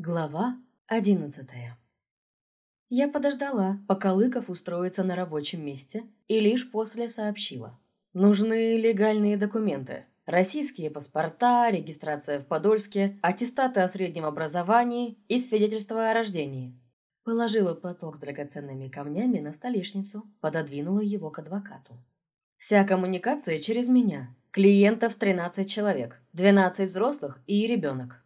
Глава одиннадцатая Я подождала, пока Лыков устроится на рабочем месте, и лишь после сообщила. Нужны легальные документы. Российские паспорта, регистрация в Подольске, аттестаты о среднем образовании и свидетельство о рождении. Положила платок с драгоценными камнями на столешницу, пододвинула его к адвокату. Вся коммуникация через меня. Клиентов 13 человек, 12 взрослых и ребенок.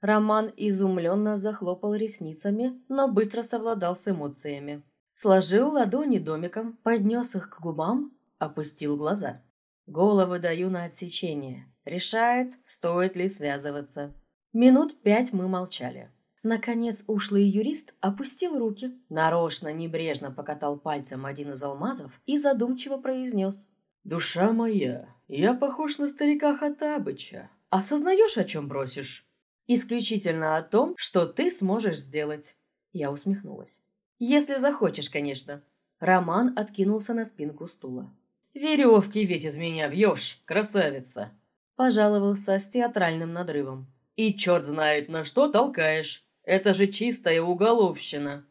Роман изумленно захлопал ресницами, но быстро совладал с эмоциями. Сложил ладони домиком, поднес их к губам, опустил глаза. Головы даю на отсечение. Решает, стоит ли связываться. Минут пять мы молчали. Наконец ушлый юрист опустил руки, нарочно небрежно покатал пальцем один из алмазов и задумчиво произнес. «Душа моя, я похож на старика Хатабыча. Осознаешь, о чем бросишь?» Исключительно о том, что ты сможешь сделать. Я усмехнулась. Если захочешь, конечно. Роман откинулся на спинку стула. «Веревки ведь из меня вьешь, красавица!» Пожаловался с театральным надрывом. «И черт знает, на что толкаешь. Это же чистая уголовщина!»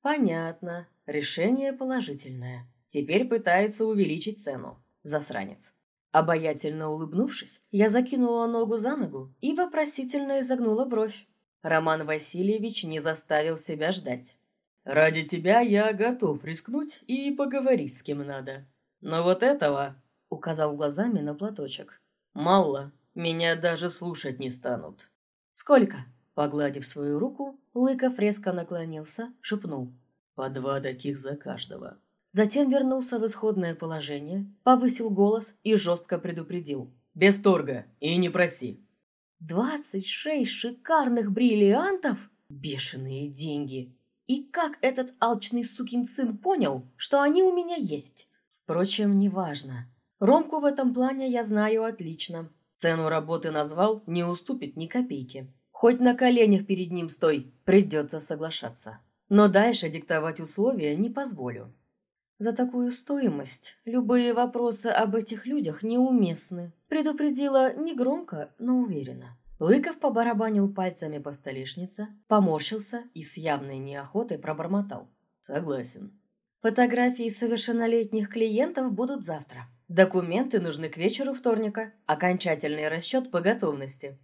«Понятно. Решение положительное. Теперь пытается увеличить цену. Засранец». Обаятельно улыбнувшись, я закинула ногу за ногу и вопросительно изогнула бровь. Роман Васильевич не заставил себя ждать. «Ради тебя я готов рискнуть и поговорить с кем надо. Но вот этого...» — указал глазами на платочек. «Мало. Меня даже слушать не станут». «Сколько?» Погладив свою руку, Лыков резко наклонился, шепнул. «По два таких за каждого». Затем вернулся в исходное положение, повысил голос и жестко предупредил. «Без торга и не проси». «Двадцать шесть шикарных бриллиантов? Бешеные деньги! И как этот алчный сукин сын понял, что они у меня есть? Впрочем, неважно. Ромку в этом плане я знаю отлично. Цену работы назвал, не уступит ни копейки. Хоть на коленях перед ним стой, придется соглашаться. Но дальше диктовать условия не позволю. За такую стоимость любые вопросы об этих людях неуместны. Предупредила негромко, но уверенно. Лыков побарабанил пальцами по столешнице, поморщился и с явной неохотой пробормотал. «Согласен». Фотографии совершеннолетних клиентов будут завтра. Документы нужны к вечеру вторника. Окончательный расчет по готовности.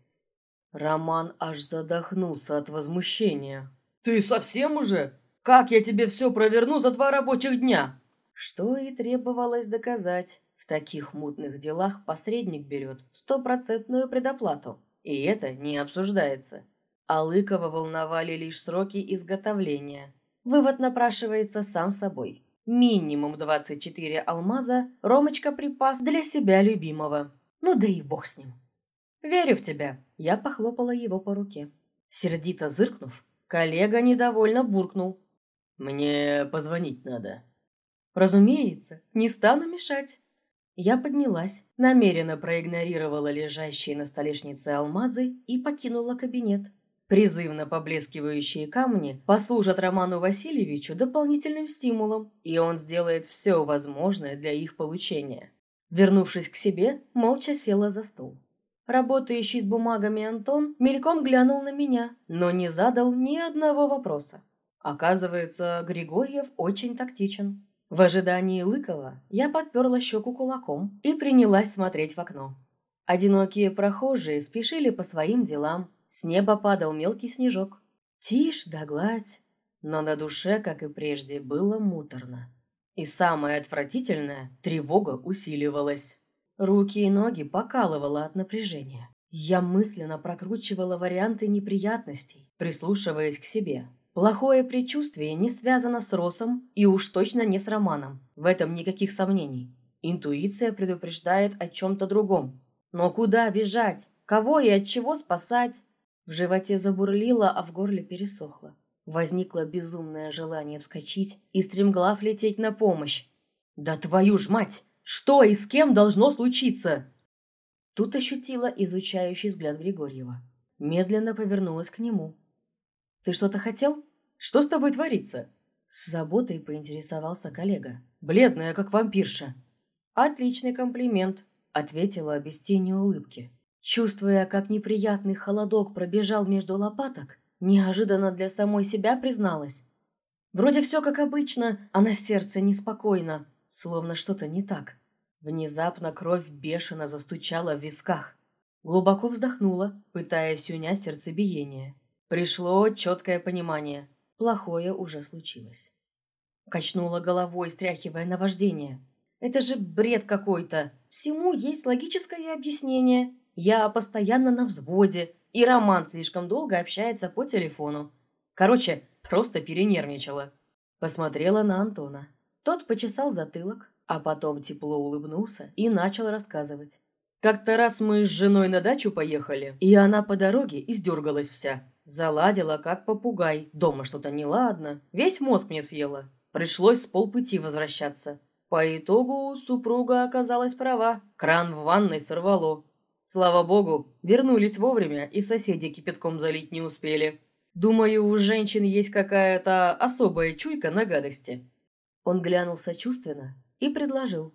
Роман аж задохнулся от возмущения. «Ты совсем уже? Как я тебе все проверну за два рабочих дня?» Что и требовалось доказать. В таких мутных делах посредник берет стопроцентную предоплату. И это не обсуждается. А Лыкова волновали лишь сроки изготовления. Вывод напрашивается сам собой. Минимум 24 алмаза Ромочка припас для себя любимого. Ну да и бог с ним. «Верю в тебя!» Я похлопала его по руке. Сердито зыркнув, коллега недовольно буркнул. «Мне позвонить надо». Разумеется, не стану мешать. Я поднялась, намеренно проигнорировала лежащие на столешнице алмазы и покинула кабинет. Призывно поблескивающие камни послужат Роману Васильевичу дополнительным стимулом, и он сделает все возможное для их получения. Вернувшись к себе, молча села за стол. Работающий с бумагами Антон мельком глянул на меня, но не задал ни одного вопроса. Оказывается, Григорьев очень тактичен. В ожидании Лыкова я подперла щеку кулаком и принялась смотреть в окно. Одинокие прохожие спешили по своим делам, с неба падал мелкий снежок. Тишь да гладь, но на душе, как и прежде, было муторно. И самое отвратительное – тревога усиливалась. Руки и ноги покалывало от напряжения. Я мысленно прокручивала варианты неприятностей, прислушиваясь к себе – Плохое предчувствие не связано с Росом и уж точно не с Романом. В этом никаких сомнений. Интуиция предупреждает о чем-то другом. Но куда бежать? Кого и от чего спасать? В животе забурлило, а в горле пересохло. Возникло безумное желание вскочить и стремглав лететь на помощь. «Да твою ж мать! Что и с кем должно случиться?» Тут ощутила изучающий взгляд Григорьева. Медленно повернулась к нему. «Ты что-то хотел? Что с тобой творится?» С заботой поинтересовался коллега. «Бледная, как вампирша». «Отличный комплимент», — ответила без тени улыбки. Чувствуя, как неприятный холодок пробежал между лопаток, Неожиданно для самой себя призналась. Вроде все как обычно, а на сердце неспокойно, словно что-то не так. Внезапно кровь бешено застучала в висках. Глубоко вздохнула, пытаясь унять сердцебиение. Пришло четкое понимание. Плохое уже случилось. Качнула головой, стряхивая наваждение. Это же бред какой-то. Всему есть логическое объяснение. Я постоянно на взводе, и Роман слишком долго общается по телефону. Короче, просто перенервничала. Посмотрела на Антона. Тот почесал затылок, а потом тепло улыбнулся и начал рассказывать. Как-то раз мы с женой на дачу поехали, и она по дороге издергалась вся. Заладила, как попугай. Дома что-то неладно. Весь мозг мне съела. Пришлось с полпути возвращаться. По итогу супруга оказалась права. Кран в ванной сорвало. Слава богу, вернулись вовремя и соседи кипятком залить не успели. Думаю, у женщин есть какая-то особая чуйка на гадости. Он глянул сочувственно и предложил.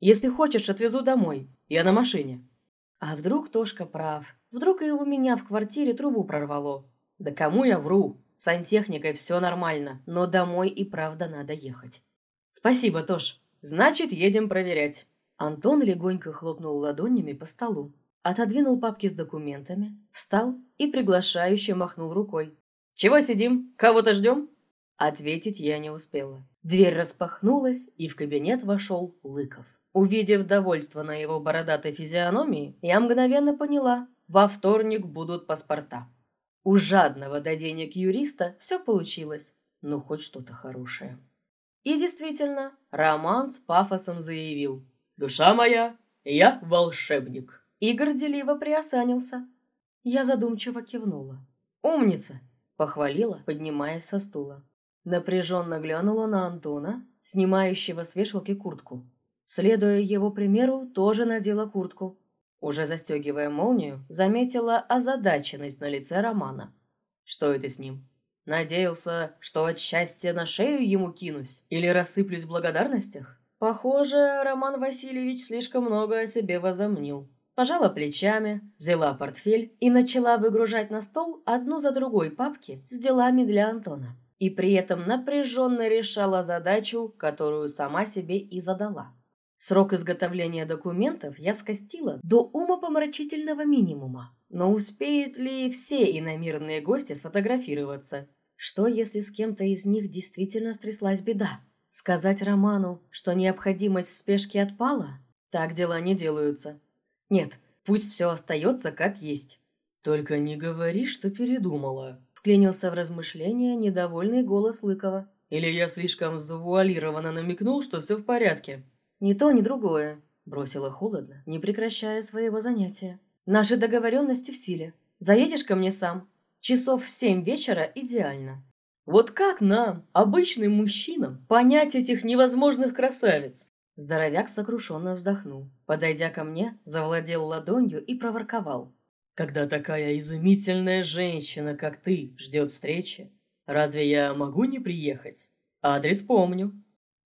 «Если хочешь, отвезу домой. Я на машине». А вдруг Тошка прав? Вдруг и у меня в квартире трубу прорвало? Да кому я вру? С сантехникой все нормально, но домой и правда надо ехать. Спасибо, Тош. Значит, едем проверять. Антон легонько хлопнул ладонями по столу, отодвинул папки с документами, встал и приглашающе махнул рукой. «Чего сидим? Кого-то ждем?» Ответить я не успела. Дверь распахнулась, и в кабинет вошел Лыков. Увидев довольство на его бородатой физиономии, я мгновенно поняла, во вторник будут паспорта. У жадного до денег юриста все получилось, ну хоть что-то хорошее. И действительно, Роман с пафосом заявил – «Душа моя, я волшебник!» И горделиво приосанился. Я задумчиво кивнула. «Умница!» – похвалила, поднимаясь со стула. Напряженно глянула на Антона, снимающего с вешалки куртку. Следуя его примеру, тоже надела куртку. Уже застегивая молнию, заметила озадаченность на лице Романа. Что это с ним? Надеялся, что от счастья на шею ему кинусь? Или рассыплюсь в благодарностях? Похоже, Роман Васильевич слишком много о себе возомнил. Пожала плечами, взяла портфель и начала выгружать на стол одну за другой папки с делами для Антона. И при этом напряженно решала задачу, которую сама себе и задала. Срок изготовления документов я скостила до умопомрачительного минимума. Но успеют ли все иномирные гости сфотографироваться? Что, если с кем-то из них действительно стряслась беда? Сказать Роману, что необходимость в спешке отпала? Так дела не делаются. Нет, пусть все остается как есть. «Только не говори, что передумала», — вклинился в размышления недовольный голос Лыкова. «Или я слишком завуалированно намекнул, что все в порядке?» «Ни то, ни другое», — бросила холодно, не прекращая своего занятия. «Наши договоренности в силе. Заедешь ко мне сам? Часов в семь вечера идеально». Вот как нам, обычным мужчинам, понять этих невозможных красавиц? Здоровяк сокрушенно вздохнул. Подойдя ко мне, завладел ладонью и проворковал. Когда такая изумительная женщина, как ты, ждет встречи, разве я могу не приехать? Адрес помню.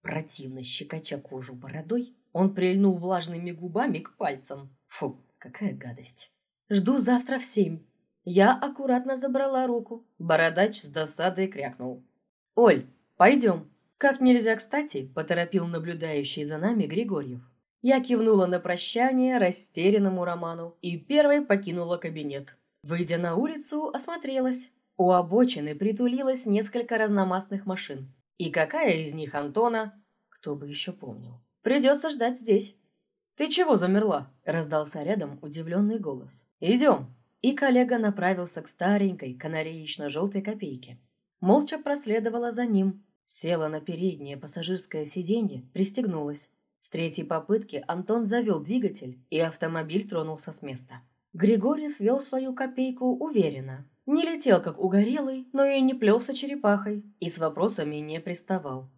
Противно щекоча кожу бородой, он прильнул влажными губами к пальцам. Фу, какая гадость. Жду завтра в семь. Я аккуратно забрала руку. Бородач с досадой крякнул. «Оль, пойдем!» Как нельзя кстати, поторопил наблюдающий за нами Григорьев. Я кивнула на прощание растерянному Роману и первой покинула кабинет. Выйдя на улицу, осмотрелась. У обочины притулилось несколько разномастных машин. И какая из них Антона? Кто бы еще помнил. Придется ждать здесь. «Ты чего замерла?» – раздался рядом удивленный голос. «Идем!» и коллега направился к старенькой канареечно-желтой копейке. Молча проследовала за ним, села на переднее пассажирское сиденье, пристегнулась. С третьей попытки Антон завел двигатель, и автомобиль тронулся с места. Григорьев вел свою копейку уверенно. Не летел как угорелый, но и не плелся черепахой, и с вопросами не приставал.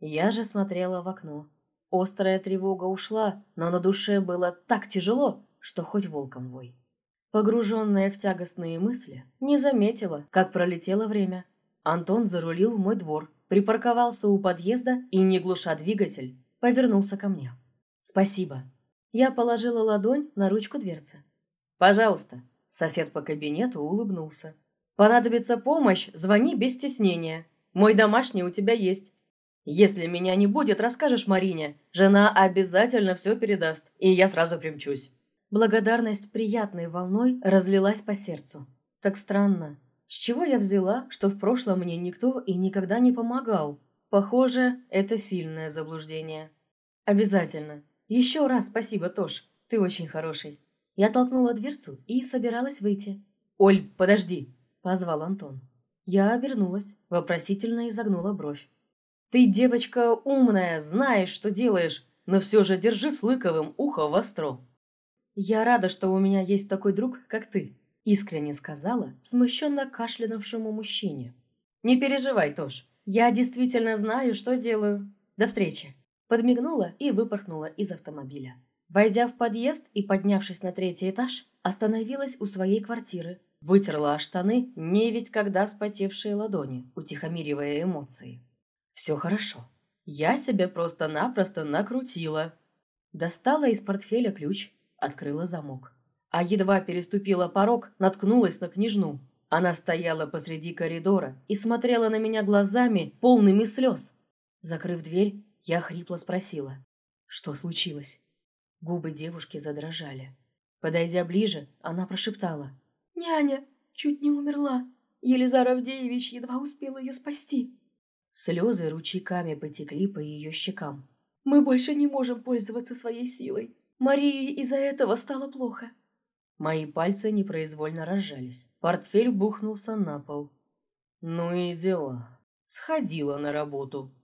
Я же смотрела в окно. Острая тревога ушла, но на душе было так тяжело, что хоть волком вой. Погруженная в тягостные мысли, не заметила, как пролетело время. Антон зарулил в мой двор, припарковался у подъезда и, не глуша двигатель, повернулся ко мне. «Спасибо». Я положила ладонь на ручку дверцы. «Пожалуйста». Сосед по кабинету улыбнулся. Понадобится помощь, звони без стеснения. Мой домашний у тебя есть. Если меня не будет, расскажешь Марине. Жена обязательно все передаст, и я сразу примчусь». Благодарность приятной волной разлилась по сердцу. Так странно. С чего я взяла, что в прошлом мне никто и никогда не помогал? Похоже, это сильное заблуждение. Обязательно. Еще раз спасибо, Тош. Ты очень хороший. Я толкнула дверцу и собиралась выйти. «Оль, подожди!» – позвал Антон. Я обернулась, вопросительно изогнула бровь. «Ты девочка умная, знаешь, что делаешь, но все же держи с Лыковым ухо востро». «Я рада, что у меня есть такой друг, как ты», – искренне сказала смущенно кашлянувшему мужчине. «Не переживай, Тош, я действительно знаю, что делаю. До встречи!» Подмигнула и выпорхнула из автомобиля. Войдя в подъезд и поднявшись на третий этаж, остановилась у своей квартиры, вытерла штаны не ведь когда спотевшие ладони, утихомиривая эмоции. Все хорошо. Я себя просто-напросто накрутила. Достала из портфеля ключ, открыла замок. А едва переступила порог, наткнулась на княжну. Она стояла посреди коридора и смотрела на меня глазами, полными слез. Закрыв дверь, я хрипло спросила, что случилось. Губы девушки задрожали. Подойдя ближе, она прошептала. «Няня чуть не умерла. Елизар Авдеевич едва успел ее спасти». Слезы ручейками потекли по ее щекам. «Мы больше не можем пользоваться своей силой. Марии из-за этого стало плохо». Мои пальцы непроизвольно разжались. Портфель бухнулся на пол. «Ну и дела. Сходила на работу».